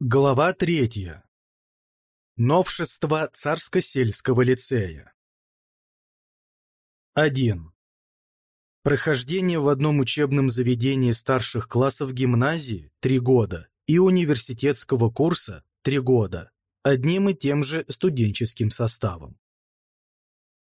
Глава третья. Новшество Царско-сельского лицея. 1. Прохождение в одном учебном заведении старших классов гимназии – 3 года и университетского курса – 3 года, одним и тем же студенческим составом.